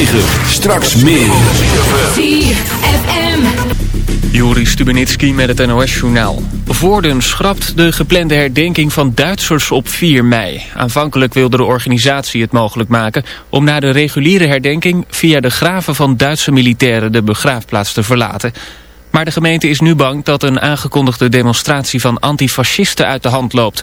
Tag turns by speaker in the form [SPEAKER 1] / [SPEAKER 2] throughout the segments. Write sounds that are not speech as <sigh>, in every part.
[SPEAKER 1] 106.9. Straks meer.
[SPEAKER 2] ZFM.
[SPEAKER 3] Juri Stubenitski met het NOS-journaal. Voorden schrapt de geplande herdenking van Duitsers op 4 mei. Aanvankelijk wilde de organisatie het mogelijk maken... om na de reguliere herdenking via de graven van Duitse militairen... de begraafplaats te verlaten. Maar de gemeente is nu bang dat een aangekondigde demonstratie... van antifascisten uit de hand loopt.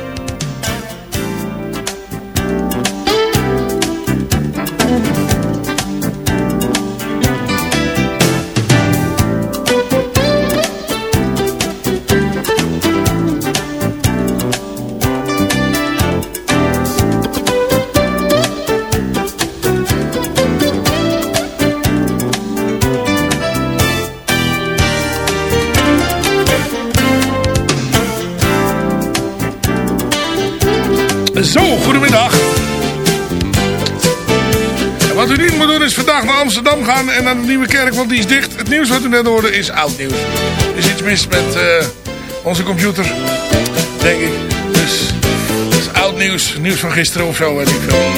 [SPEAKER 4] Vandaag naar Amsterdam gaan en naar de Nieuwe Kerk, want die is dicht. Het nieuws wat u net hoorde is oud nieuws. Er is iets mis met eh, onze computer, denk ik. Dus het is oud nieuws, nieuws van gisteren of zo, weet ik veel.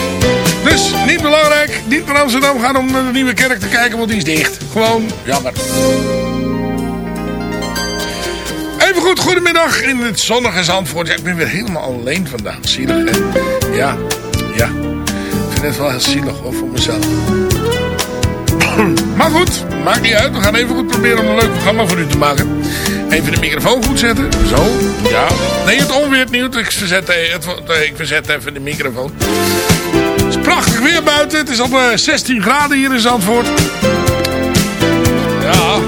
[SPEAKER 4] Dus niet belangrijk, niet naar Amsterdam gaan om naar de Nieuwe Kerk te kijken, want die is dicht. Gewoon jammer. Even goed, goedemiddag in het zonnige Zandvoort. Ja, ik ben weer helemaal alleen vandaag. Zielig, hè? Ja, ja. Ik vind het wel heel zielig hoor, voor mezelf. <clears throat> Maar goed, maakt niet uit. We gaan even goed proberen om een leuk programma voor u te maken. Even de microfoon goed zetten. Zo, ja. Nee, het onweer nieuws. Ik verzet, eh, eh, ik verzet even de microfoon. Het is prachtig weer buiten. Het is al eh, 16 graden hier in Zandvoort. Ja.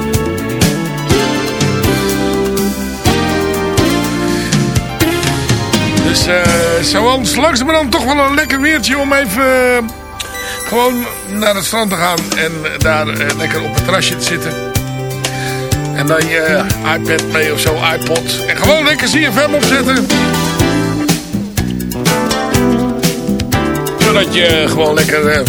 [SPEAKER 4] Dus eh zoals langzamerhand toch wel een lekker weertje om even eh, gewoon naar het strand te gaan. En daar eh, lekker op het terrasje te zitten. En dan je iPad mee of zo, iPod. En gewoon lekker ZFM opzetten. Zodat je gewoon lekker eh,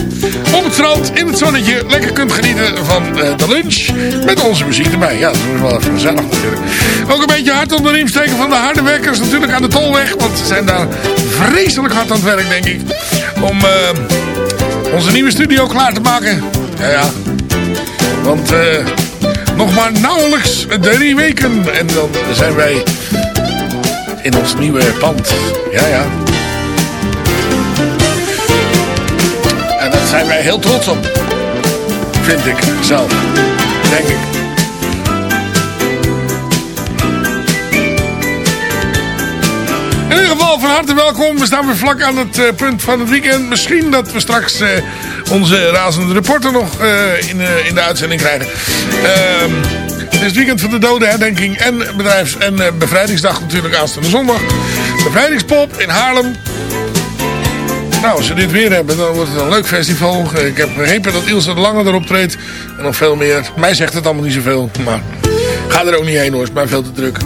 [SPEAKER 4] op het strand, in het zonnetje, lekker kunt genieten van eh, de lunch. Met onze muziek erbij. Ja, dat is wel even gezellig natuurlijk. Ook een beetje hard onder van de harde werkers natuurlijk aan de tolweg. Want ze zijn daar vreselijk hard aan het werk, denk ik. Om eh, onze nieuwe studio klaar te maken. Ja, ja. Want eh, nog maar nauwelijks drie weken. En dan zijn wij in ons nieuwe pand. Ja, ja. En daar zijn wij heel trots op. Vind ik zelf. In ieder geval van harte welkom. We staan weer vlak aan het eh, punt van het weekend. Misschien dat we straks eh, onze razende reporter nog eh, in, in de uitzending krijgen. Ehm, het is het weekend van de dodenherdenking en, bedrijfs- en bevrijdingsdag natuurlijk aanstaande zondag. Bevrijdingspop in Haarlem. Nou, als we dit weer hebben, dan wordt het een leuk festival. Ik heb begrepen dat Ilse de Lange erop treedt. En nog veel meer. Mij zegt het allemaal niet zoveel. Maar ga er ook niet heen hoor. Het is mij veel te druk.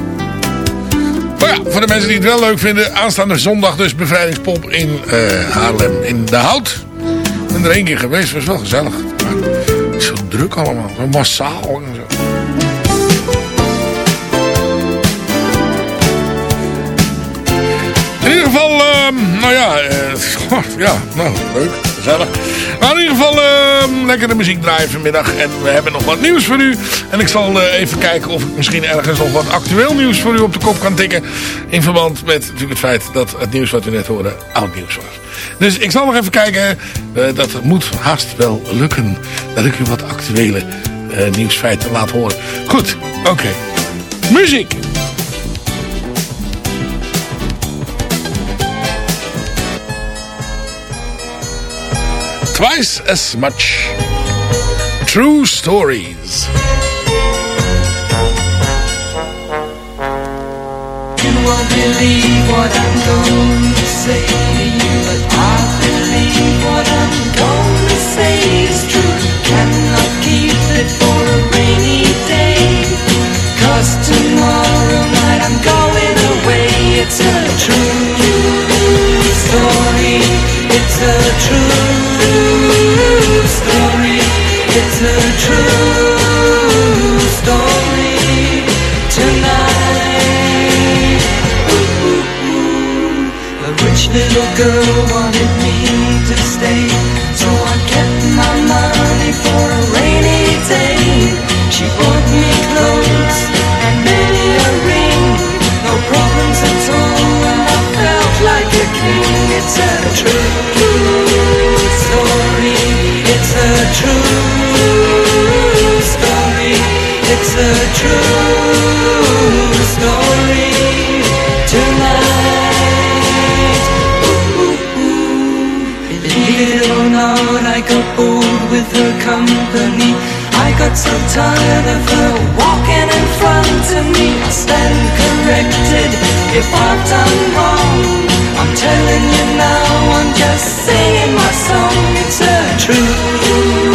[SPEAKER 4] Maar ja, voor de mensen die het wel leuk vinden. Aanstaande zondag dus bevrijdingspop in eh, Haarlem. In De Hout. Ik ben er één keer geweest. was wel gezellig. Maar het is zo druk allemaal. Zo massaal en zo. In ieder geval, ehm, nou ja, eh, <laughs> ja, nou, leuk, gezellig. Maar in ieder geval, ehm, lekker de muziek draaien vanmiddag. En we hebben nog wat nieuws voor u. En ik zal eh, even kijken of ik misschien ergens nog wat actueel nieuws voor u op de kop kan tikken. In verband met natuurlijk het feit dat het nieuws wat u net hoorde oud nieuws was. Dus ik zal nog even kijken. eh, dat moet haast wel lukken. Dat ik u wat actuele eh, nieuwsfeiten laat horen. Goed, oké. Muziek. Twice as much. True stories.
[SPEAKER 2] You won't believe what I'm going to say to you, but I believe what I'm going to say is true. Cannot keep it for a rainy day. Cause tomorrow night I'm going away. It's a true story. A true story. It's a true story. Tonight. A rich little girl wanted me to stay, so I kept my money for a rainy day. She bought me clothes and many a ring, no problems at all, and I felt like a king. It's a true true story. It's a true story tonight. Believe it or not, I bored with her company. I got so tired of her walking in front of me. I stand corrected if I've done wrong. I'm telling you now, I'm just singing my song. It's a true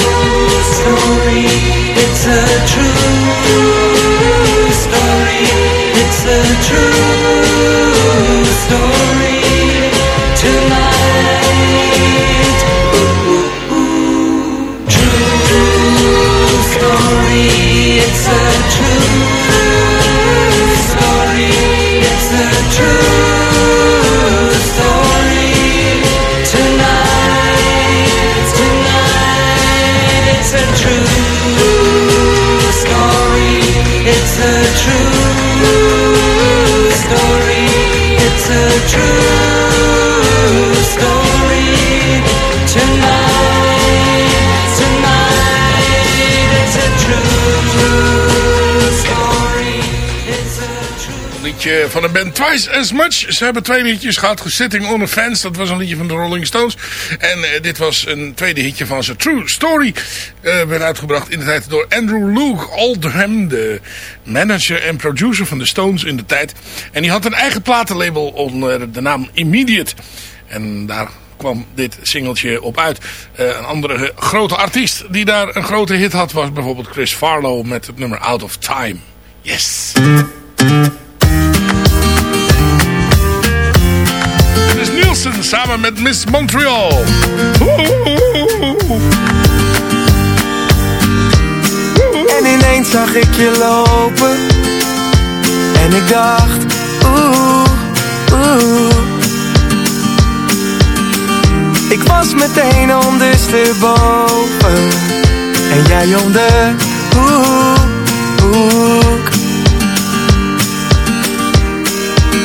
[SPEAKER 4] Twice As Much. Ze hebben twee liedjes gehad. Sitting on a Fence, dat was een liedje van de Rolling Stones. En eh, dit was een tweede hitje van ze. True Story eh, werd uitgebracht in de tijd door Andrew Luke Oldham. De manager en producer van de Stones in de tijd. En die had een eigen platenlabel onder de naam Immediate. En daar kwam dit singeltje op uit. Eh, een andere grote artiest die daar een grote hit had... was bijvoorbeeld Chris Farlow met het nummer Out of Time. Yes! Samen met Miss Montreal.
[SPEAKER 5] En ineens zag ik je lopen. En ik dacht Oeh, oeh. Ik was meteen ondersteboven. En jij om de hoek,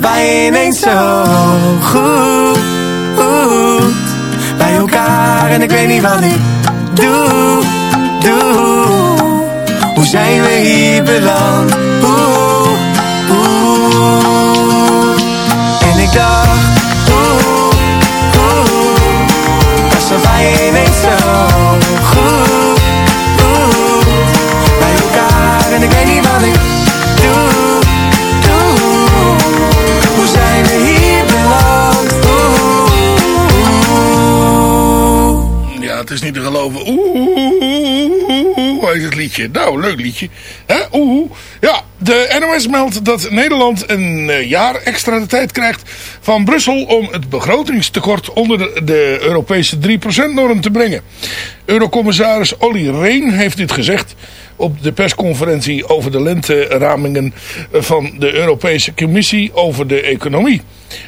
[SPEAKER 5] bij je ineens zo goed Bij elkaar. En ik weet niet wat ik doe, doe. Hoe zijn we hier beland? Oeh, oeh. En ik dacht
[SPEAKER 4] Nou, leuk liedje. Hè? Oeh. Ja, de NOS meldt dat Nederland een eh, jaar extra de tijd krijgt van Brussel om het begrotingstekort onder de, Europese 3%-norm te brengen. Eurocommissaris Olly Rehn heeft dit gezegd op de persconferentie over de lenteramingen van de Europese Commissie over de economie.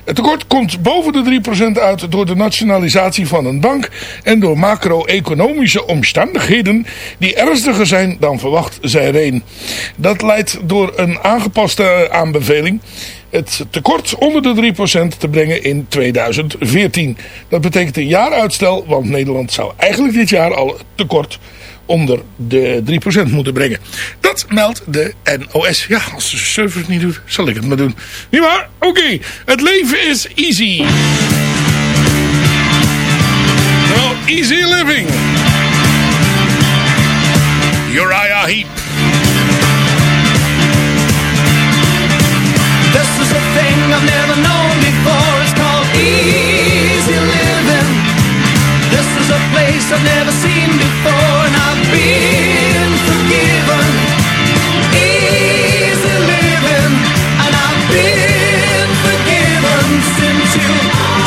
[SPEAKER 4] Het tekort komt boven de 3% uit door de nationalisatie van een bank en door macro-economische omstandigheden die ernstiger zijn dan verwacht, zei Reen. Dat leidt door een aangepaste aanbeveling het tekort onder de 3% te brengen in 2014. Dat betekent een jaaruitstel, want Nederland zou eigenlijk dit jaar al tekort onder de 3% moeten brengen. Dat meldt de NOS. Ja, als de server het niet doet, zal ik het maar doen. Niet waar? Oké, het leven is easy. Easy living. Uriah Heep.
[SPEAKER 2] This is a thing I've never known before. It's called easy living. This is a place I've never seen before, you.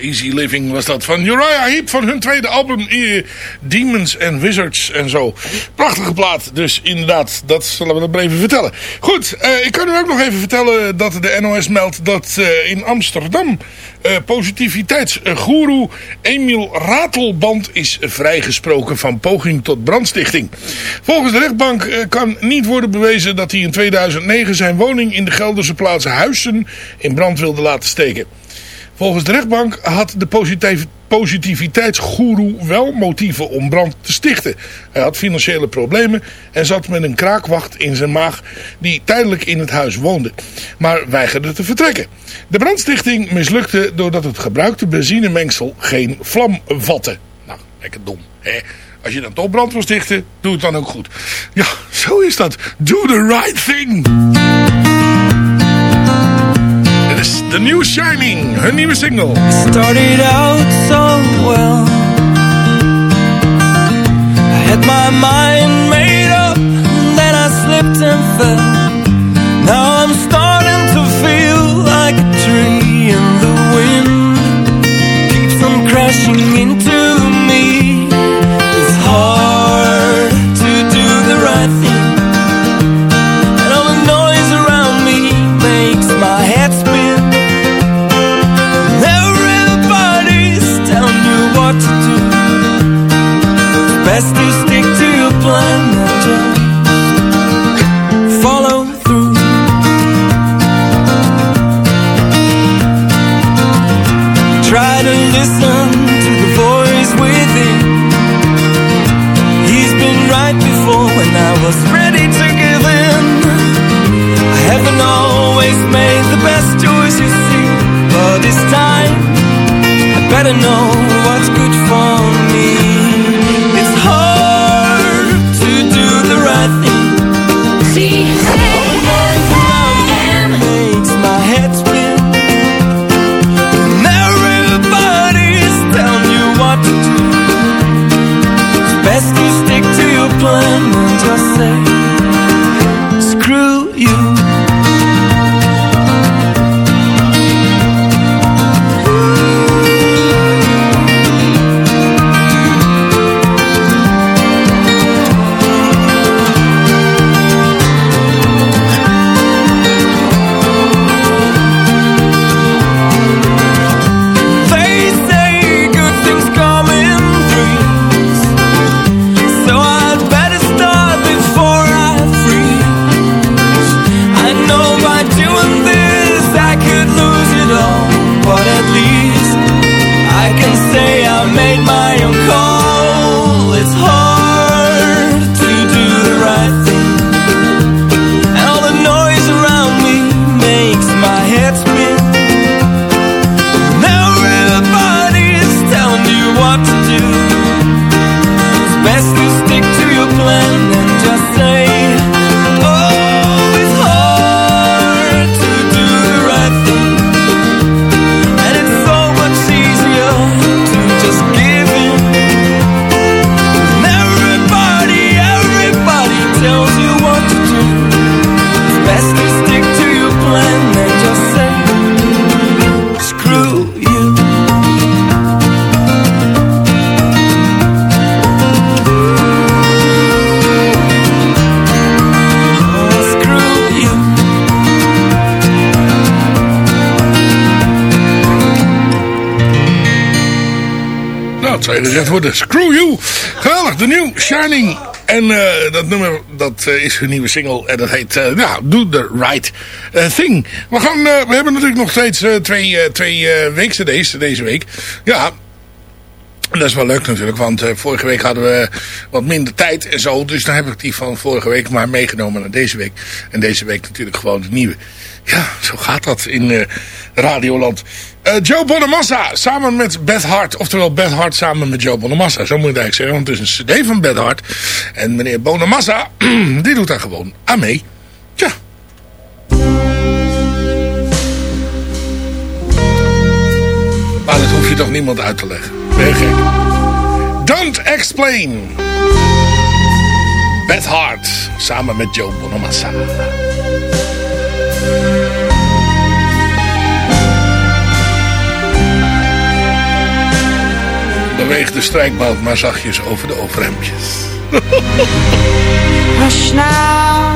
[SPEAKER 2] Easy Living
[SPEAKER 4] was dat van Uriah Heep van hun tweede album eh, Demons and Wizards en zo. Prachtige plaat, dus inderdaad, dat zullen we dan even vertellen. Goed, eh, ik kan u ook nog even vertellen dat de NOS meldt dat eh, in Amsterdam positiviteitsgoeroe Emiel Ratelband is vrijgesproken van poging tot brandstichting. Volgens de rechtbank kan niet worden bewezen dat hij in 2009 zijn woning in de Gelderse plaats Huizen in brand wilde laten steken. Volgens de rechtbank had de positiv positiviteitsgoeroe wel motieven om brand te stichten. Hij had financiële problemen en zat met een kraakwacht in zijn maag die tijdelijk in het huis woonde, maar weigerde te vertrekken. De brandstichting mislukte doordat het gebruikte benzinemengsel geen vlam vatte. Nou, lekker dom, hè? Als je dan toch brand wil stichten, doe het dan ook goed. Ja, zo is dat. Do the right thing. Is The New Shining, hun nieuwe single.
[SPEAKER 6] It Started out so well. I had my mind made up, then I slipped and fell. Now I'm starting to feel like a tree in the wind. Keeps on crashing into Try to listen to the voice within. He's been right before when I was say
[SPEAKER 4] gezegd worden. Screw you. Geweldig, de nieuw Shining. En eh, dat nummer, dat eh, is hun nieuwe single. En dat heet, eh, ja, Do The Right eh, Thing. We, gaan, eh, we hebben natuurlijk nog steeds eh, twee, eh, twee eh, weekcd's deze week. Ja, dat is wel leuk natuurlijk, want eh, vorige week hadden we wat minder tijd en zo. Dus dan heb ik die van vorige week maar meegenomen naar deze week. En deze week natuurlijk gewoon de nieuwe. Ja, zo gaat dat in eh, Radioland. Eh, Joe Bonamassa samen met Beth Hart. Oftewel Beth Hart samen met Joe Bonamassa. Zo moet ik eigenlijk zeggen, want het is een cd van Beth Hart. En meneer Bonamassa, <clears throat> die doet daar gewoon aan mee. Maar dat hoef je toch niemand uit te leggen. Ben? Don't Explain. Beth Hart samen met Joe Bonamassa. Beweegt de strijkbout maar zachtjes over de overhemdjes. <laughs>
[SPEAKER 7] Hush now,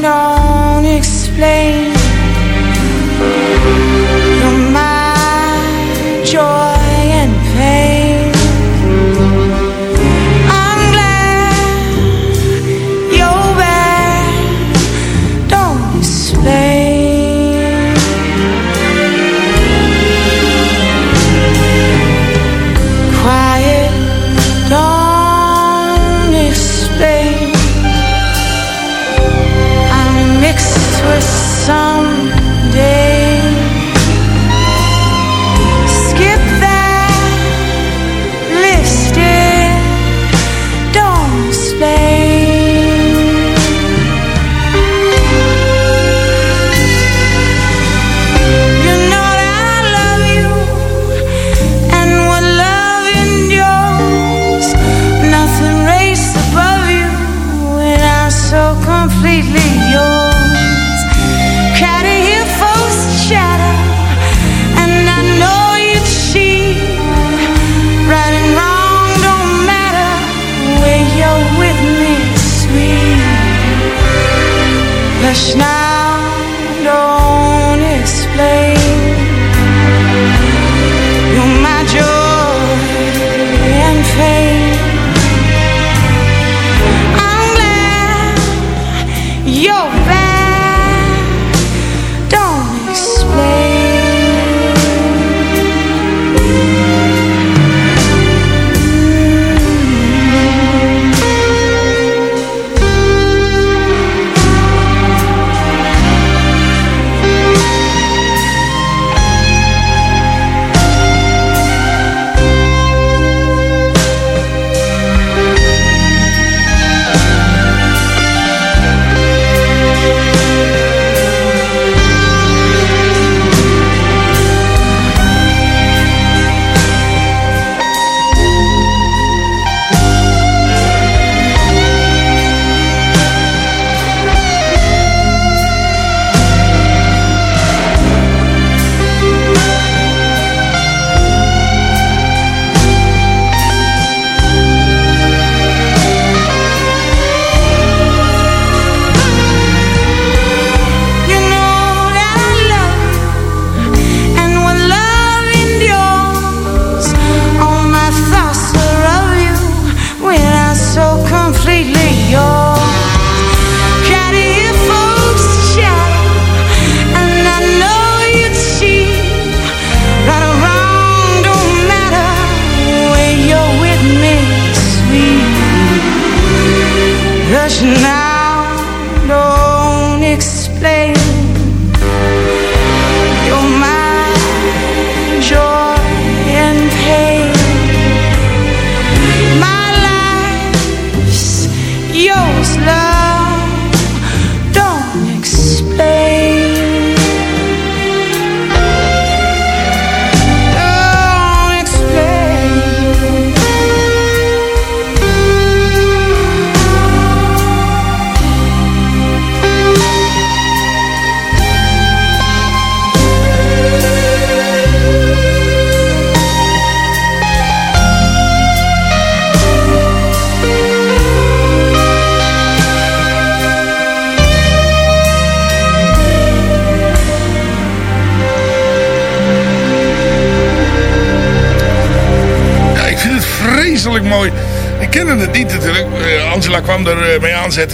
[SPEAKER 7] don't explain. You're my joy and pain.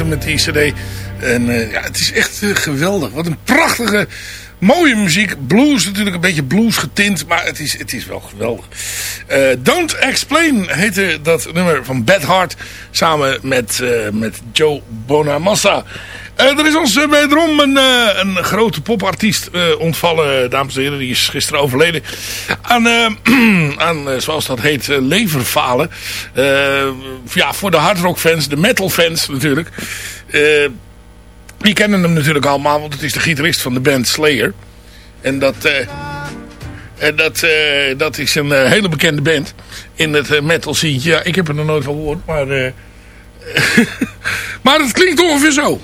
[SPEAKER 4] Met die cd. En eh, ja, het is echt eh, geweldig. Wat een prachtige, mooie muziek. Blues natuurlijk, een beetje blues getint. Maar het is, het is wel geweldig. Eh, Don't Explain heette dat nummer van Bad Heart. Samen met, met Joe Bonamassa. Eh, er is ons uh, wederom een, eh, een grote popartiest eh, ontvallen, dames en heren. Die is gisteren overleden. Aan, eh, <clears throat> aan eh, zoals dat heet, eh, leverfalen. Eh, ja, voor de hardrockfans, de metalfans natuurlijk. Eh, die kennen hem natuurlijk allemaal, want het is de gitarist van de band Slayer. En dat, eh, en dat, eh, dat is een eh, hele bekende band in het eh, metal scene. Ja, ik heb er nog nooit van gehoord, maar... eh, <laughs> maar het klinkt ongeveer zo.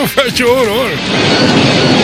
[SPEAKER 4] Stof uit je hoor.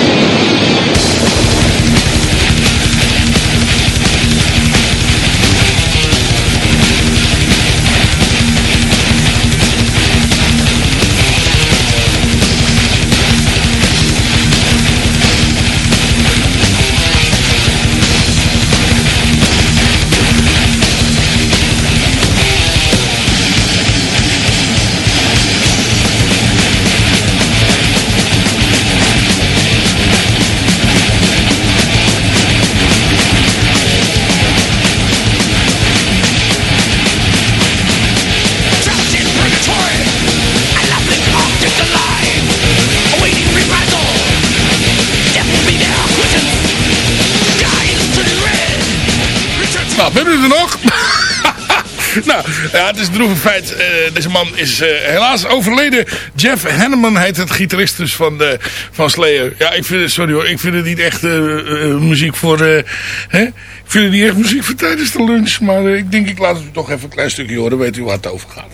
[SPEAKER 4] <laughs> nou, het is een droevig feit. Eh, deze man is eh, helaas overleden. Jeff Hanneman heet het gitarist dus van, de, van Slayer. Ja, ik vind het, sorry hoor, ik vind het niet echt eh, eh, muziek voor... eh, hè? Ik vind het niet echt muziek voor tijdens de lunch. Maar eh, ik denk, ik laat het toch even een klein stukje horen. Weet u waar het over gaat.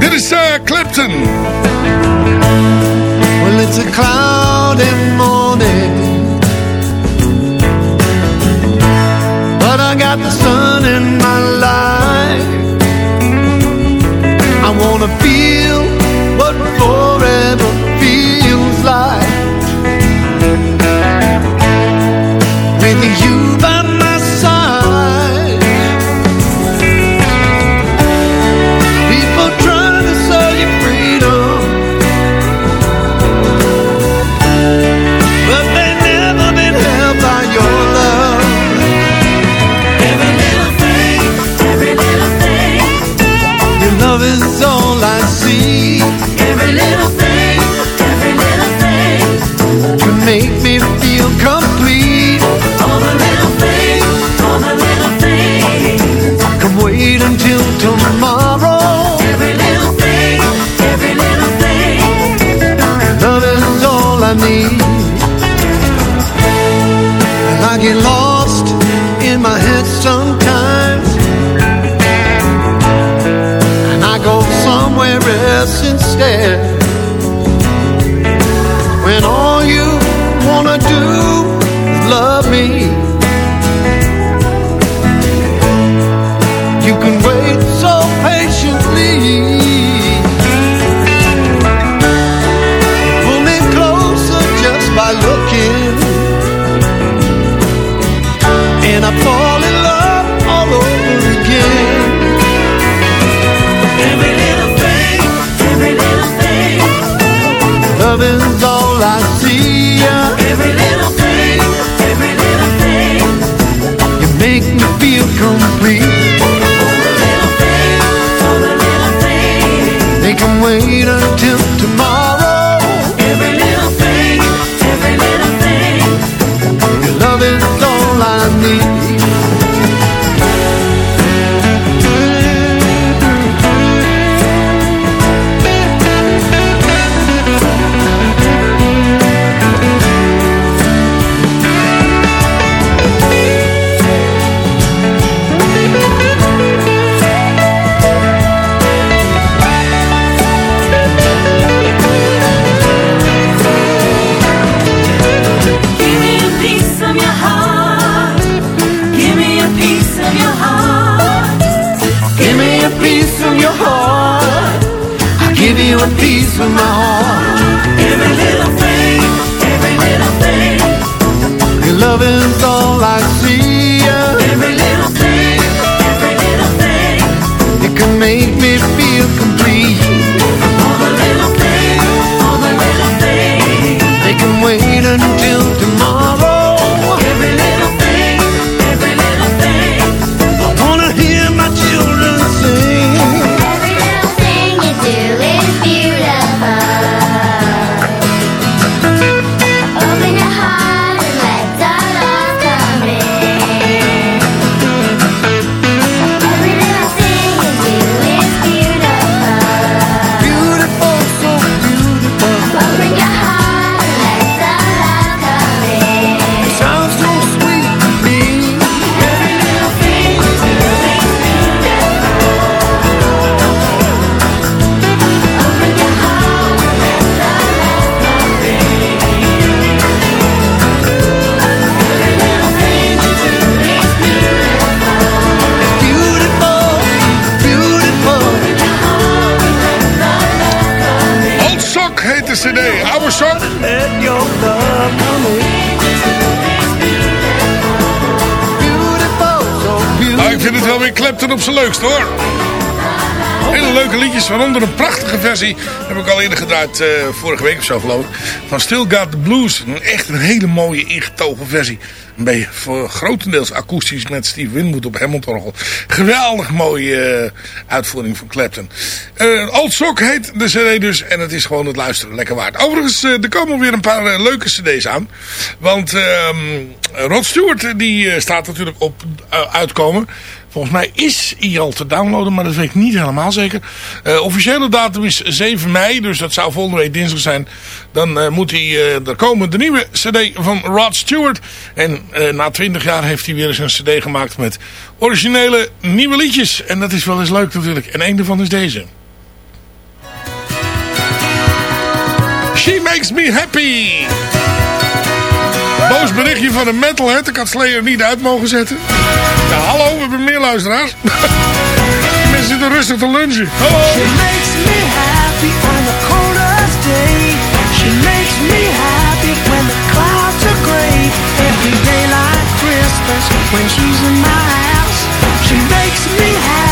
[SPEAKER 4] Dit is eh, Clapton.
[SPEAKER 8] Well, it's a cloudy morning. But I got the sun in my life. I wanna feel what forever feels like.
[SPEAKER 4] there versie. Heb ik al eerder gedraaid, eh, vorige week of zo geloof ik. Van Still Got the Blues. Een, echt een hele mooie ingetogen versie. Een beetje voor grotendeels akoestisch met Steve Winwood op Hammondorgel. Geweldig mooie eh, uitvoering van Clapton. Eh, Old Sock heet de cd dus. En het is gewoon het luisteren lekker waard. Overigens, er komen weer een paar leuke cd's aan. Want ehm, Rod Stewart die staat natuurlijk op uitkomen. Volgens mij is hij al te downloaden, maar dat weet ik niet helemaal zeker. Eh, officiële datum is 7 mei, dus dat zou volgende week dinsdag zijn. Dan eh, moet hij, eh, er komen de nieuwe cd van Rod Stewart. En na 20 jaar heeft hij weer eens een cd gemaakt met originele nieuwe liedjes. En dat is wel eens leuk natuurlijk. En een daarvan is deze. She Makes Me Happy. Boos berichtje van een metalhead. Ik had Slayer niet uit mogen zetten. Ja, hallo, we hebben meer luisteraars. <laughs> Mensen zitten rustig te lunchen. Hallo.
[SPEAKER 9] She makes me happy on the coldest day. She makes me happy when the clouds are gray. Every day like Christmas when she's in my house. She makes me happy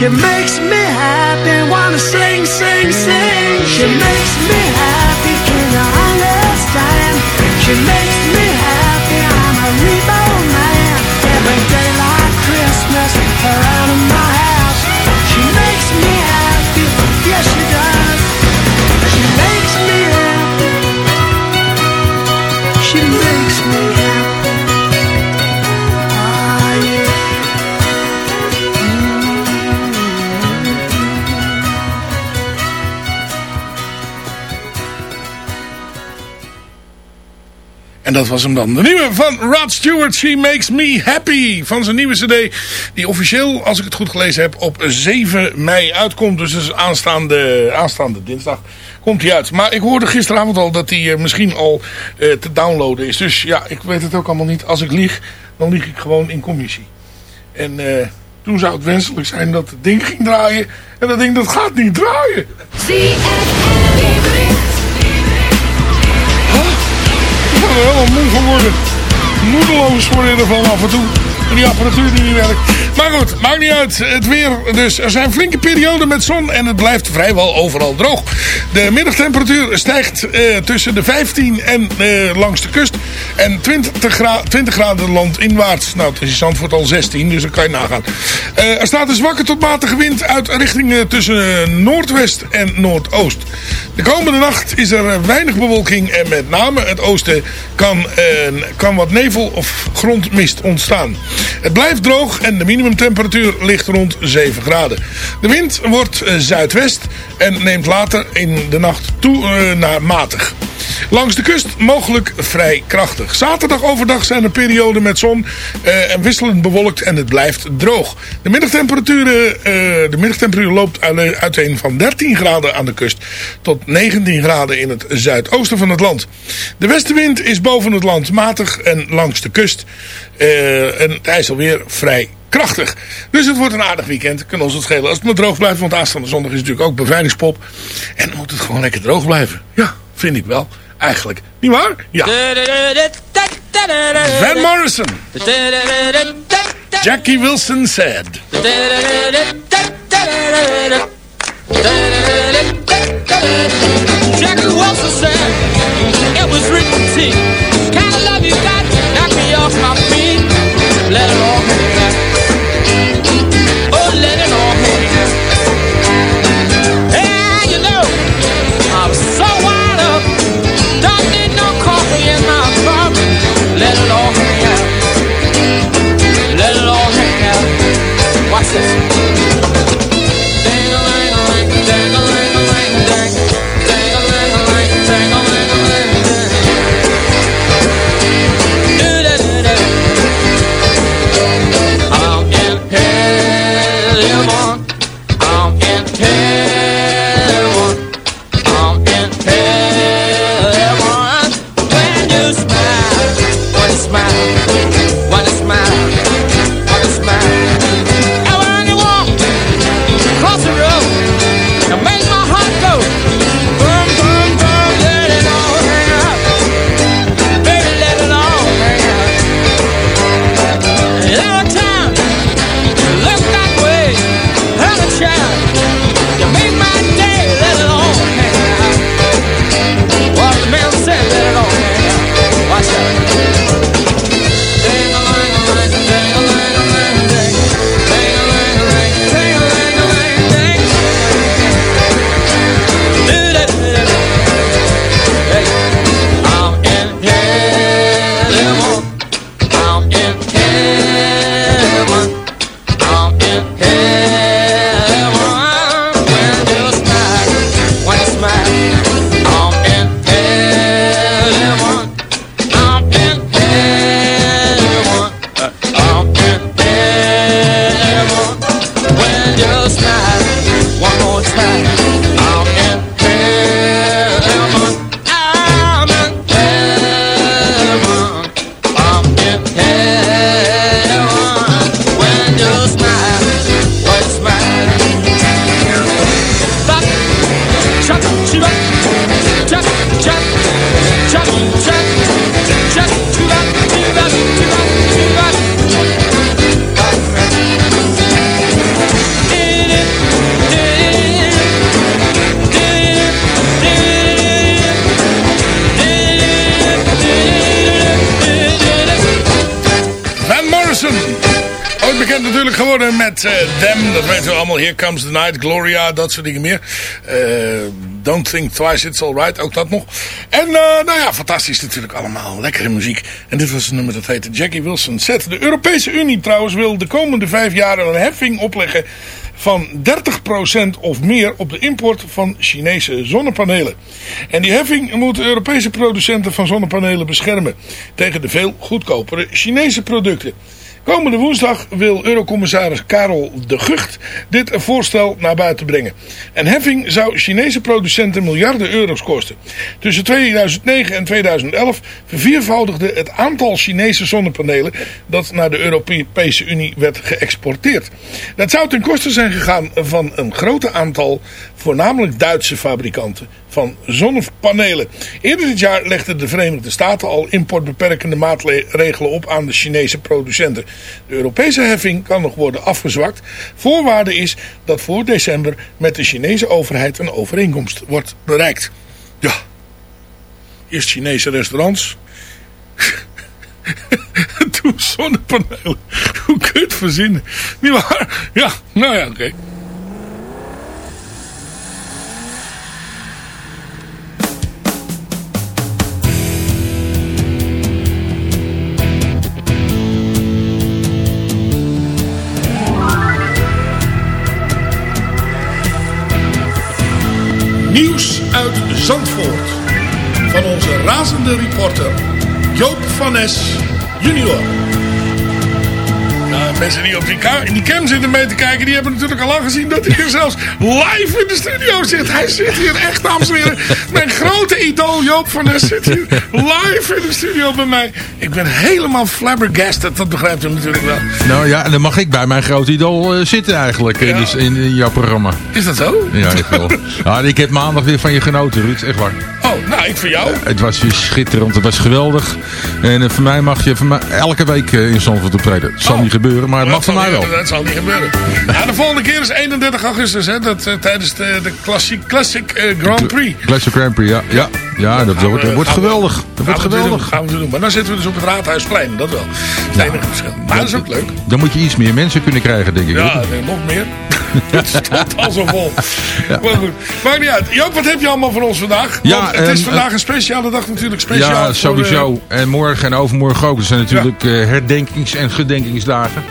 [SPEAKER 9] She makes
[SPEAKER 4] dat was hem dan. De nieuwe van Rod Stewart, She Makes Me Happy. Van zijn nieuwe cd, die officieel, als ik het goed gelezen heb, op 7 mei uitkomt. Dus is aanstaande, aanstaande dinsdag komt hij uit. Maar ik hoorde gisteravond al dat hij eh, misschien al eh, te downloaden is. Dus ja, ik weet het ook allemaal niet. Als ik lieg, dan lieg ik gewoon in commissie. En eh, toen zou het wenselijk zijn dat het ding ging draaien. En dat ding, dat gaat niet draaien. Ik ben helemaal moe van worden. Moedeloos worden ervan af en toe. Die apparatuur die niet werkt. Maar goed, maakt niet uit. Het weer dus. Er zijn flinke perioden met zon en het blijft vrijwel overal droog. De middagtemperatuur stijgt eh, tussen de 15 en eh, langs de kust. En 20, gra 20 graden landinwaarts. Nou, het is in Zandvoort al 16, dus dat kan je nagaan. Eh, er staat een zwakke tot matige wind uit richtingen tussen noordwest en noordoost. De komende nacht is er weinig bewolking en met name het oosten kan, kan wat nevel of grondmist ontstaan. Het blijft droog en de minimumtemperatuur ligt rond 7 graden. De wind wordt eh, zuidwest en neemt later in de nacht toe eh, naar matig. Langs de kust mogelijk vrij krachtig. Zaterdag overdag zijn er perioden met zon eh, en wisselend bewolkt en het blijft droog. De middagtemperatuur, eh, de middagtemperatuur loopt uit- uiteen van 13 graden aan de kust tot 19 graden in het zuidoosten van het land. De westenwind is boven het land matig en langs de kust eh, en het IJsselweer vrij krachtig. Dus het wordt een aardig weekend. Kunnen ons het schelen als het maar droog blijft. Want aanstaande zondag is natuurlijk ook bevrijdingspop. En dan moet het gewoon lekker droog blijven. Ja, vind ik wel. Eigenlijk. Niet waar? Ja. Van Morrison. Jackie Wilson said.
[SPEAKER 2] Jackie Wilson said it was written
[SPEAKER 4] Here Comes the Night, Gloria, dat soort dingen meer. Eh, don't Think Twice, It's Alright, ook dat nog. En eh, nou ja, fantastisch natuurlijk allemaal. Lekkere muziek. En dit was een nummer dat heette Jackie Wilson Set. De Europese Unie trouwens wil de komende vijf jaar een heffing opleggen van 30% of meer op de import van Chinese zonnepanelen. En die heffing moet Europese producenten van zonnepanelen beschermen tegen de veel goedkopere Chinese producten. Komende woensdag wil Eurocommissaris Karel de Gucht dit voorstel naar buiten brengen. Een heffing zou Chinese producenten miljarden euro's kosten. Tussen 2009 en 2011 verviervoudigde het aantal Chinese zonnepanelen dat naar de Europese Unie werd geëxporteerd. Dat zou ten koste zijn gegaan van een groot aantal voornamelijk Duitse fabrikanten van zonnepanelen. Eerder dit jaar legden de Verenigde Staten al importbeperkende maatregelen op aan de Chinese producenten. De Europese heffing kan nog worden afgezwakt. Voorwaarde is dat voor december met de Chinese overheid een overeenkomst wordt bereikt. Ja, eerst Chinese restaurants. <laughs> Toen zonnepanelen. Hoe kun je het verzinnen? Niet waar? Ja, nou ja, oké. Uit Zandvoort. Van onze razende reporter Joop van Nes junior. Mensen die op die, die cam zitten mee te kijken, die hebben natuurlijk al lang gezien dat hij hier zelfs live in de studio zit. Hij zit hier echt, dames en heren. Mijn grote idool Joop van Nes zit hier live in de studio bij mij. Ik ben helemaal flabbergasted, dat begrijpt u natuurlijk wel.
[SPEAKER 10] Nou ja, en dan mag ik bij mijn grote idool eh, zitten eigenlijk in, dus in, in jouw programma.
[SPEAKER 4] Is dat zo?
[SPEAKER 10] Ja, echt wel. Ja, <laughs> ik heb maandag weer van je genoten, Ruud. Echt waar.
[SPEAKER 4] Oh, ik voor jou.
[SPEAKER 10] Het was weer schitterend. Het was geweldig. En eh, voor mij mag je mij elke week eh, in Zandvoort optreden. Het zal niet gebeuren, maar het mag voor mij wel.
[SPEAKER 4] Dat zal niet gebeuren. Ja, de volgende keer is 31 augustus, hè, dat, eh, tijdens de, de Classic, Classic eh, Grand Prix.
[SPEAKER 10] Classic Grand Prix, ja. Ja, ja dat wordt, dat wordt
[SPEAKER 4] we-
[SPEAKER 10] geweldig. Dat
[SPEAKER 4] gaan
[SPEAKER 10] wordt
[SPEAKER 4] we doen,
[SPEAKER 10] geweldig.
[SPEAKER 4] gaan we doen. Maar dan zitten we dus op het Raadhuisplein, dat wel. Het enige verschil. Maar dat is ook leuk.
[SPEAKER 10] Dan moet je iets meer mensen kunnen krijgen, denk ik.
[SPEAKER 4] Ja, nog meer. <laughs> Het stond al zo vol. Maar goed, maakt niet uit. Joop, wat heb je allemaal voor ons vandaag?
[SPEAKER 10] Ja,
[SPEAKER 4] Want het is
[SPEAKER 10] ehm,
[SPEAKER 4] vandaag een speciale dag natuurlijk. Speciaal
[SPEAKER 10] Ja,
[SPEAKER 4] voor,
[SPEAKER 10] sowieso. En morgen en overmorgen ook. Dat zijn natuurlijk eh, herdenkings- en gedenkingsdagen.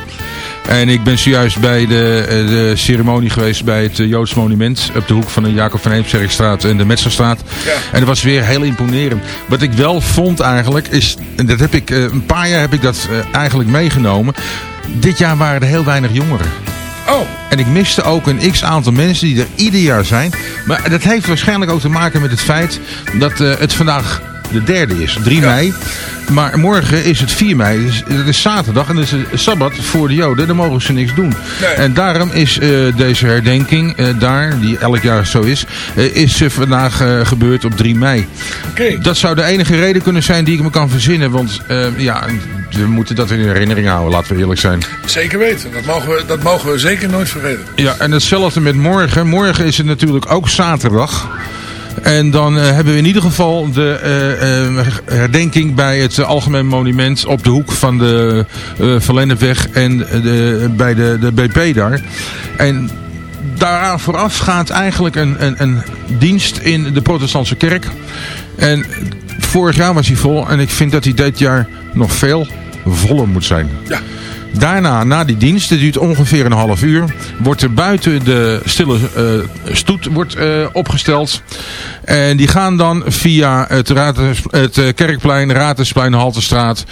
[SPEAKER 10] En ik ben zojuist bij de, eh, de ceremonie geweest bij het eh, Joods monument. Op de hoek van de Jacob van Heemskerkstraat en de Metzgerstraat. En dat was weer heel imponerend. Wat ik wel vond eigenlijk is, en dat heb ik, eh, een paar jaar heb ik dat eh, eigenlijk meegenomen. Dit jaar waren er heel weinig jongeren.
[SPEAKER 4] Oh.
[SPEAKER 10] En ik miste ook een x aantal mensen die er ieder jaar zijn. Maar dat heeft waarschijnlijk ook te maken met het feit dat eh, het vandaag de derde is, 3 mei. Maar morgen is het 4 mei, dus het is zaterdag en het is sabbat voor de Joden. Dan mogen ze niks doen.
[SPEAKER 4] Nee.
[SPEAKER 10] En daarom is eh, deze herdenking eh, daar, die elk jaar zo is, eh, is vandaag gebeurd op 3 mei. Dat zou de enige reden kunnen zijn die ik me kan verzinnen. Want ja, we moeten dat in herinnering houden, laten we eerlijk zijn.
[SPEAKER 4] Zeker weten. Dat mogen, we, dat mogen we zeker nooit vergeten.
[SPEAKER 10] Ja, en hetzelfde met morgen. Morgen is het natuurlijk ook zaterdag. En dan eh, hebben we in ieder geval de eh, eh, herdenking bij het Algemeen Monument op de hoek van de uh, en de, bij de, de BP daar. En daaraan vooraf gaat eigenlijk een, een, een dienst in de protestantse kerk. En vorig jaar was hij vol en ik vind dat hij dit jaar nog veel voller moet zijn.
[SPEAKER 4] Ja.
[SPEAKER 10] Daarna, na die dienst, het duurt ongeveer een half uur, wordt er buiten de stille uh, stoet wordt, uh, opgesteld. En die gaan dan via het, het uh, Kerkplein, Ratensplein, Haltestraat,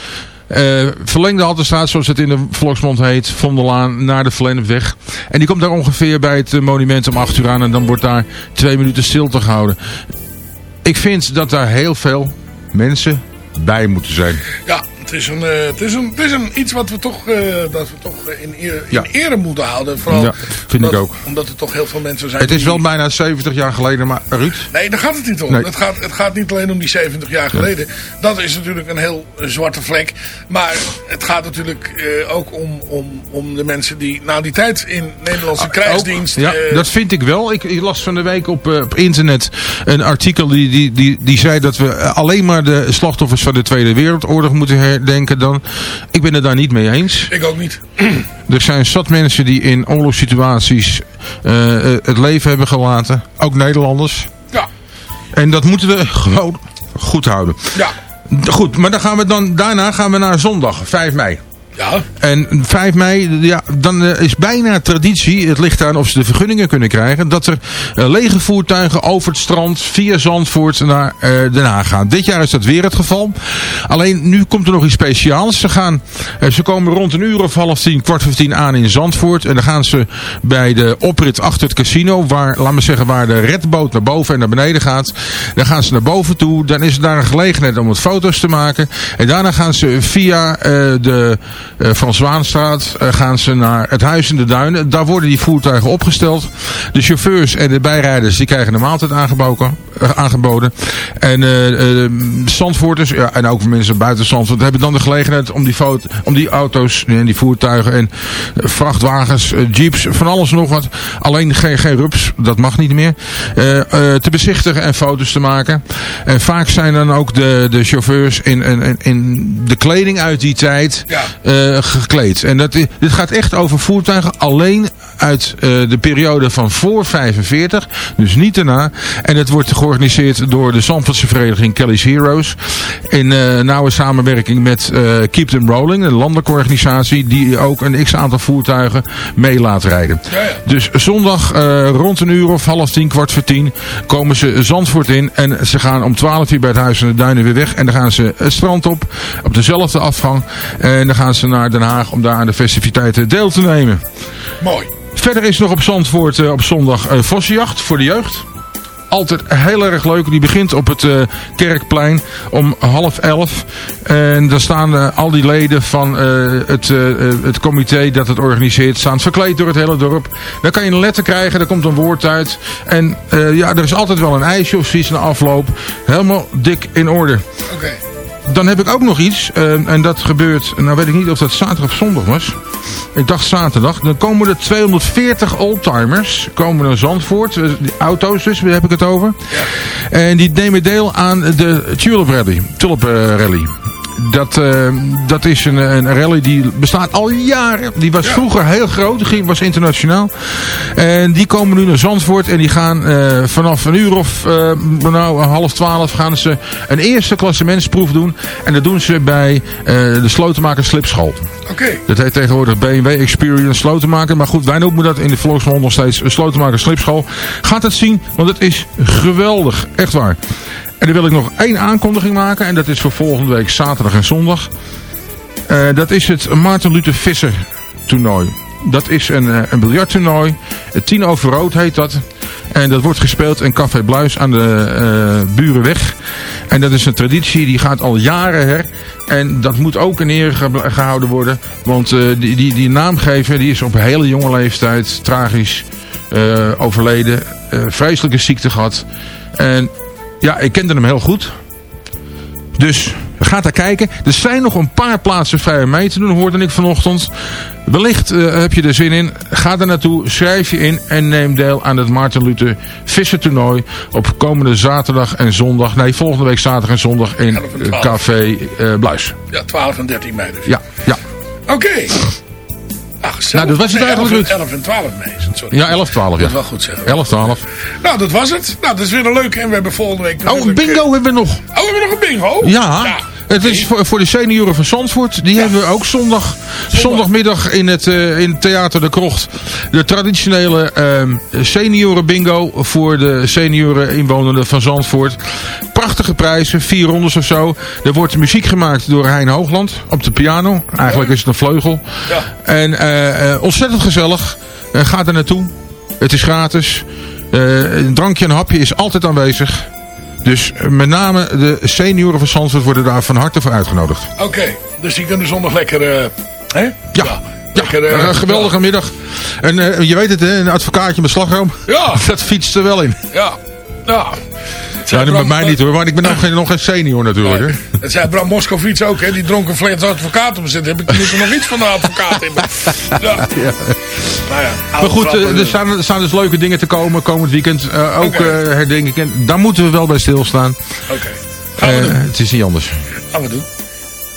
[SPEAKER 10] uh, verlengde Haltestraat, zoals het in de volksmond heet, Vondelaan, naar de Verlennepweg. En die komt daar ongeveer bij het monument om 8 uur aan en dan wordt daar twee minuten stilte gehouden. Ik vind dat daar heel veel mensen bij moeten zijn.
[SPEAKER 4] Ja, het is, een, uh, het, is een, het is een iets wat we toch, uh, dat we toch in, eer, in
[SPEAKER 10] ja.
[SPEAKER 4] ere moeten houden. Vooral
[SPEAKER 10] ja, vind
[SPEAKER 4] dat,
[SPEAKER 10] ik ook.
[SPEAKER 4] Omdat er toch heel veel mensen zijn
[SPEAKER 10] Het is
[SPEAKER 4] die...
[SPEAKER 10] wel bijna 70 jaar geleden, maar Ruud?
[SPEAKER 4] Nee, daar gaat het niet om.
[SPEAKER 10] Nee.
[SPEAKER 4] Het, gaat, het gaat niet alleen om die 70 jaar geleden. Ja. Dat is natuurlijk een heel zwarte vlek. Maar het gaat natuurlijk uh, ook om, om, om de mensen die na die tijd in Nederlandse
[SPEAKER 10] Ah,
[SPEAKER 4] krijgsdienst...
[SPEAKER 10] Ja, dat vind ik wel. Ik, ik, las van de week op, op internet een artikel die, die, die, die zei dat we alleen maar de slachtoffers van de Tweede Wereldoorlog moeten her herdenken dan. Ik ben het daar niet mee eens.
[SPEAKER 4] Ik ook niet. <clears throat>
[SPEAKER 10] Er zijn zat mensen die in oorlogssituaties eh, het leven hebben gelaten. Ook Nederlanders.
[SPEAKER 4] Ja.
[SPEAKER 10] En dat moeten we <laughs> gewoon goed houden.
[SPEAKER 4] Ja.
[SPEAKER 10] Goed, maar dan gaan we dan, daarna gaan we naar zondag, 5 mei.
[SPEAKER 4] Ja.
[SPEAKER 10] En 5 mei, ja, dan eh, is bijna traditie, het ligt aan of ze de vergunningen kunnen krijgen, dat er eh, lege voertuigen over het strand via Zandvoort naar eh, Den Haag gaan. Dit jaar is dat weer het geval. Alleen nu komt er nog iets speciaals. Ze, gaan, ze komen rond een uur of half tien, kwart voor tien aan in Zandvoort. En dan gaan ze bij de oprit achter het casino, waar, laat me zeggen, waar de redboot naar boven en naar beneden gaat. Dan gaan ze naar boven toe. Dan is er daar een gelegenheid om wat foto's te maken. En daarna gaan ze via de Van Zwaanstraat eh, gaan ze naar het Huis in de Duinen. Daar worden die voertuigen opgesteld. De chauffeurs en de bijrijders die krijgen een maaltijd aangeboden. eh, aangeboden. En eh eh, Zandvoorters, ja, en ook mensen buiten Zandvoort, hebben dan de gelegenheid om die, foto, om die auto's en die voertuigen en eh, vrachtwagens, eh, jeeps, van alles nog wat. Alleen geen, geen rups, dat mag niet meer. eh, eh, te bezichtigen en foto's te maken. En vaak zijn dan ook de, de chauffeurs in, in, in- de kleding uit die tijd eh, gekleed. En dat, dit gaat echt over voertuigen alleen uit eh, de periode van voor 45. Dus niet daarna. En het wordt georganiseerd door de Zandvoortse vereniging Kelly's Heroes. In eh, nauwe samenwerking met eh, Keep Them Rolling. Een landelijke organisatie die ook een x-aantal voertuigen mee laat rijden. Dus zondag eh, rond een uur of half tien, kwart voor tien komen ze Zandvoort in. En ze gaan om 12 uur bij het Huis in de Duinen weer weg. En dan gaan ze het strand op, op dezelfde afgang. En dan gaan ze naar Den Haag om daar aan de festiviteiten deel te nemen.
[SPEAKER 4] Mooi.
[SPEAKER 10] Verder is nog op Zandvoort eh, op zondag eh vossenjacht voor de jeugd. Altijd heel erg leuk. Die begint op het eh, Kerkplein om half elf. En daar staan al die leden van het, het comité dat het organiseert. Staan verkleed door het hele dorp. Dan kan je een letter krijgen. Er komt een woord uit. En ja, er is altijd wel een ijsje of zoiets na afloop. Helemaal dik in orde.
[SPEAKER 4] Oké.
[SPEAKER 10] Dan heb ik ook nog iets. eh, en dat gebeurt, nou weet ik niet of dat zaterdag of zondag was. Ik dacht zaterdag. Dan komen er 240 oldtimers. Komen naar Zandvoort. eh, Die auto's dus, daar heb ik het over. En die nemen deel aan de Tulip Rally. Tulip eh, Rally. Dat, eh, dat is een, een rally die bestaat al jaren. Die was vroeger heel groot. Die was internationaal. En die komen nu naar Zandvoort. En die gaan eh, vanaf een uur of eh, nou, half twaalf gaan ze een eerste klassementsproef doen. En dat doen ze bij de Slotenmaker Slipschool.
[SPEAKER 4] Oké.
[SPEAKER 10] Dat heet tegenwoordig BMW Experience Slotenmaker. Maar goed, wij noemen dat in de volksmond nog steeds Slotenmaker Slipschool. Gaat het zien, want het is geweldig. Echt waar. En dan wil ik nog één aankondiging maken. En dat is voor volgende week zaterdag en zondag. Eh, dat is het Maarten Luther Visser toernooi. Dat is een, eh, een biljarttoernooi. Tien over rood heet dat. En dat wordt gespeeld in Café Bluis aan de eh, Burenweg. En dat is een traditie, die gaat al jaren her. En dat moet ook in ere ge- gehouden worden. Want die, die, die naamgever die is op hele jonge leeftijd tragisch overleden. Vreselijke ziekte gehad. En ja, ik kende hem heel goed. Dus ga daar kijken. Er zijn nog een paar plaatsen vrij om mee te doen, hoorde ik vanochtend. Wellicht eh, heb je er zin in. Ga er naartoe, schrijf je in en neem deel aan het Maarten Luther vissertoernooi op komende zaterdag en zondag. Nee, volgende week zaterdag en zondag in
[SPEAKER 4] en 12.
[SPEAKER 10] Café eh, Bluis.
[SPEAKER 4] Ja, 12 en 13 mei dus.
[SPEAKER 10] Ja, ja.
[SPEAKER 4] Oké. Gezellig.
[SPEAKER 10] Nou, dat was het
[SPEAKER 4] Nee,
[SPEAKER 10] eigenlijk,
[SPEAKER 4] 11,
[SPEAKER 10] Ruud.
[SPEAKER 4] 11 en 12 mei is het, sorry.
[SPEAKER 10] Ja, 11, 12.
[SPEAKER 4] Dat
[SPEAKER 10] Ja.
[SPEAKER 4] is wel goed zeggen.
[SPEAKER 10] 11, 12.
[SPEAKER 4] Nou, dat was het. Nou, dat is weer een leuke. En we hebben volgende week...
[SPEAKER 10] Oh, een bingo hebben we nog.
[SPEAKER 4] Oh, we hebben nog een bingo?
[SPEAKER 10] Ja, het is voor, voor de senioren van Zandvoort. Die hebben we ook zondag, zondagmiddag in het, eh, in het Theater de Krocht. De traditionele ehm senioren bingo voor de senioren inwonenden van Zandvoort. Prachtige prijzen, vier rondes of zo. Er wordt muziek gemaakt door Hein Hoogland op de piano. Eigenlijk is het een vleugel. En eh, eh, ontzettend gezellig. Ga er naartoe. Het is gratis. Een drankje en een hapje is altijd aanwezig. Dus eh, met name de senioren van Zandvoort worden daar van harte voor uitgenodigd.
[SPEAKER 4] Oké, dus die kunnen zondag lekker... eh hè?
[SPEAKER 10] Ja,
[SPEAKER 4] Lekker,
[SPEAKER 10] ja
[SPEAKER 4] eh,
[SPEAKER 10] een geweldige middag. En je weet het, hè, een advocaatje met slagroom.
[SPEAKER 4] Ja. <laughs>
[SPEAKER 10] Dat fietst er wel in.
[SPEAKER 4] Ja, ja.
[SPEAKER 10] Ja, Bram, met mij eh, niet hoor, want ik ben nog <clears throat> geen, nog geen senior natuurlijk. Het
[SPEAKER 4] Hè? Zei Bram Moskovits ook, hè? die dronken vlees advocaat om zit. Heb ik nu nog iets van de advocaat in <laughs> Ja.
[SPEAKER 10] ja.
[SPEAKER 4] Nou ja,
[SPEAKER 10] maar goed, eh, er eh, staan, staan, dus leuke dingen te komen komend weekend. Ook
[SPEAKER 4] okay.
[SPEAKER 10] ik en Daar moeten we wel bij stilstaan.
[SPEAKER 4] Oké.
[SPEAKER 10] Het is niet anders.
[SPEAKER 4] Gaan we doen.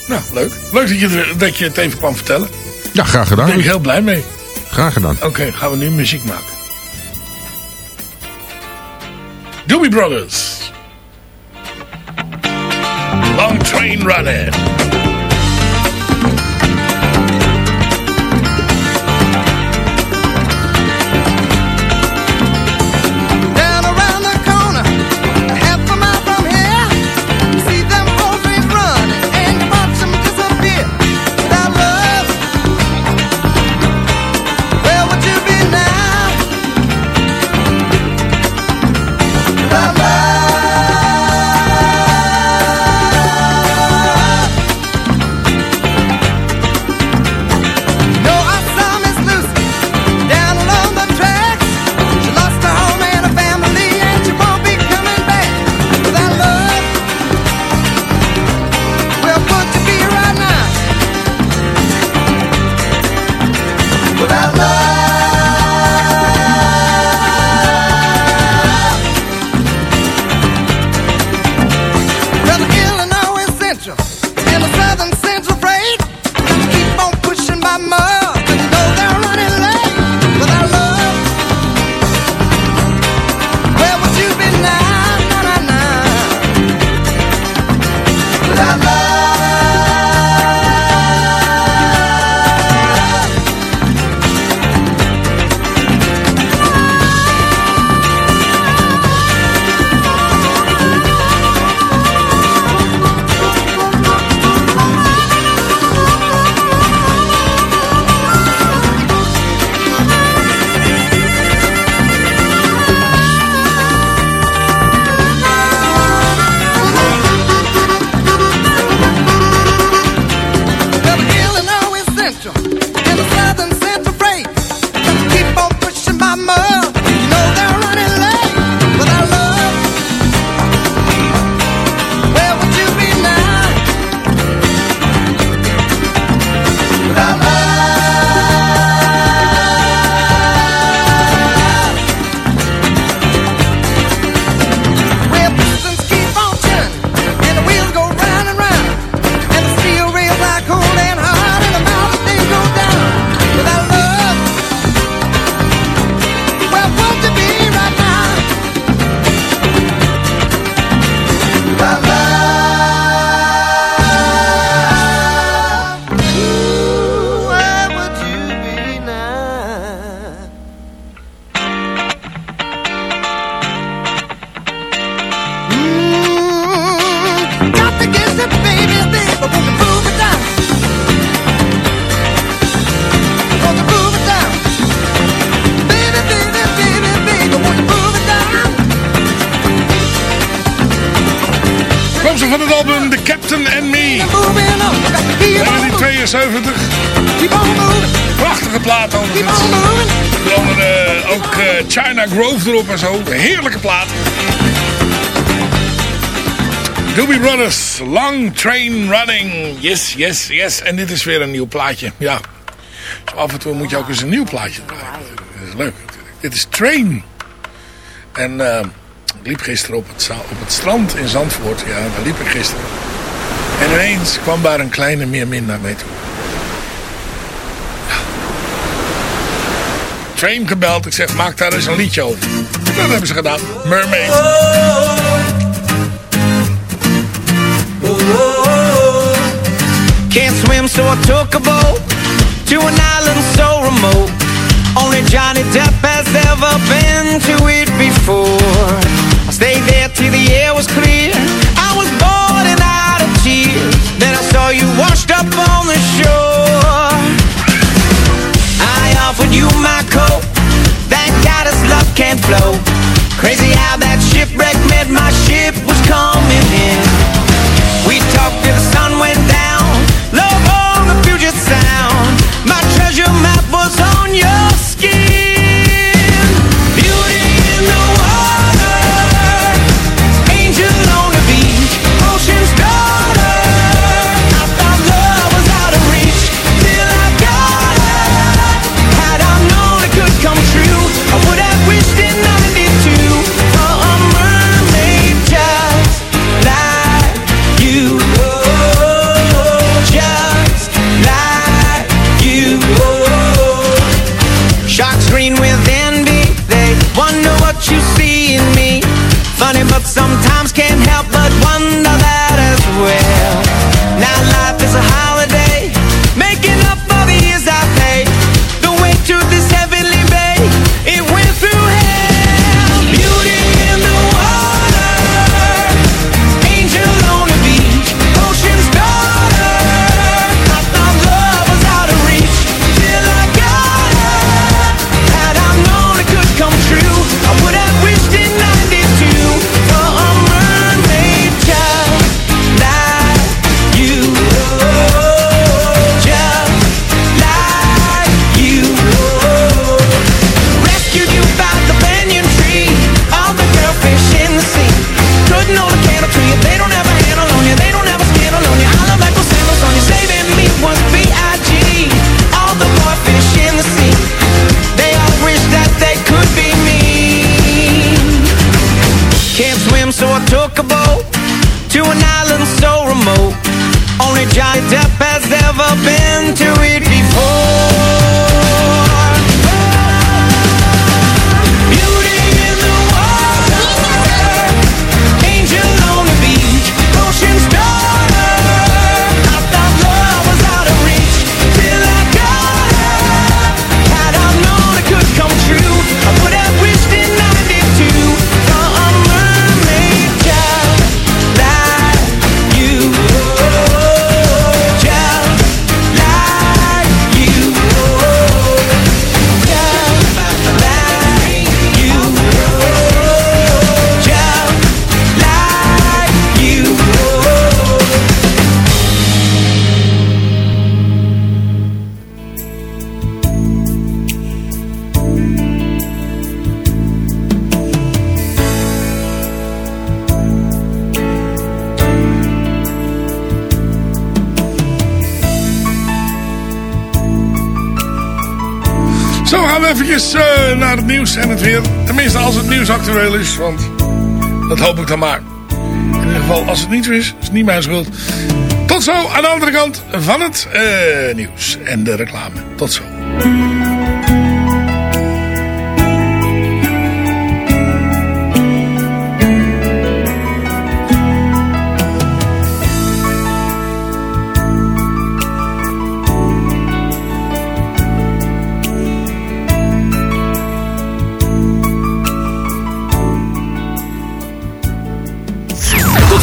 [SPEAKER 11] Nou, leuk. Leuk dat je, dat je het even kwam vertellen.
[SPEAKER 10] Ja, graag gedaan.
[SPEAKER 11] Daar ben ik heel blij mee.
[SPEAKER 10] Graag gedaan.
[SPEAKER 11] Oké, gaan we nu muziek maken. Doobie Brothers. Long Train Running. groove zo. Heerlijke plaat. Doobie Brothers, Long Train Running. Yes, yes, yes. En dit is weer een nieuw plaatje. Ja. Af en toe moet je ook eens een nieuw plaatje draaien. Dat is leuk. Dit is Train. En ehm, ik liep gisteren op het, op het strand in Zandvoort. Ja, daar liep ik gisteren. En ineens kwam daar een kleine meermin naar mij toe. Frame gebeld. Ik zeg, maak daar eens een liedje over. Dat hebben ze gedaan. Mermaid.
[SPEAKER 12] Can't swim, so I took a boat to an island so remote. Only Johnny Depp has ever been to it before. I stayed there till the air was clear. I was bored and out of tears. Then I saw you washed up on the shore. I offered you can't flow. Crazy how that shipwreck met my ship. Depth has ever been to
[SPEAKER 4] eventjes uh, naar het nieuws en het weer. Tenminste, als het nieuws actueel is, want dat hoop ik dan maar. In ieder geval, als het niet zo is, is het niet mijn schuld. Tot zo aan de andere kant van het eh, nieuws en de reclame. Tot zo.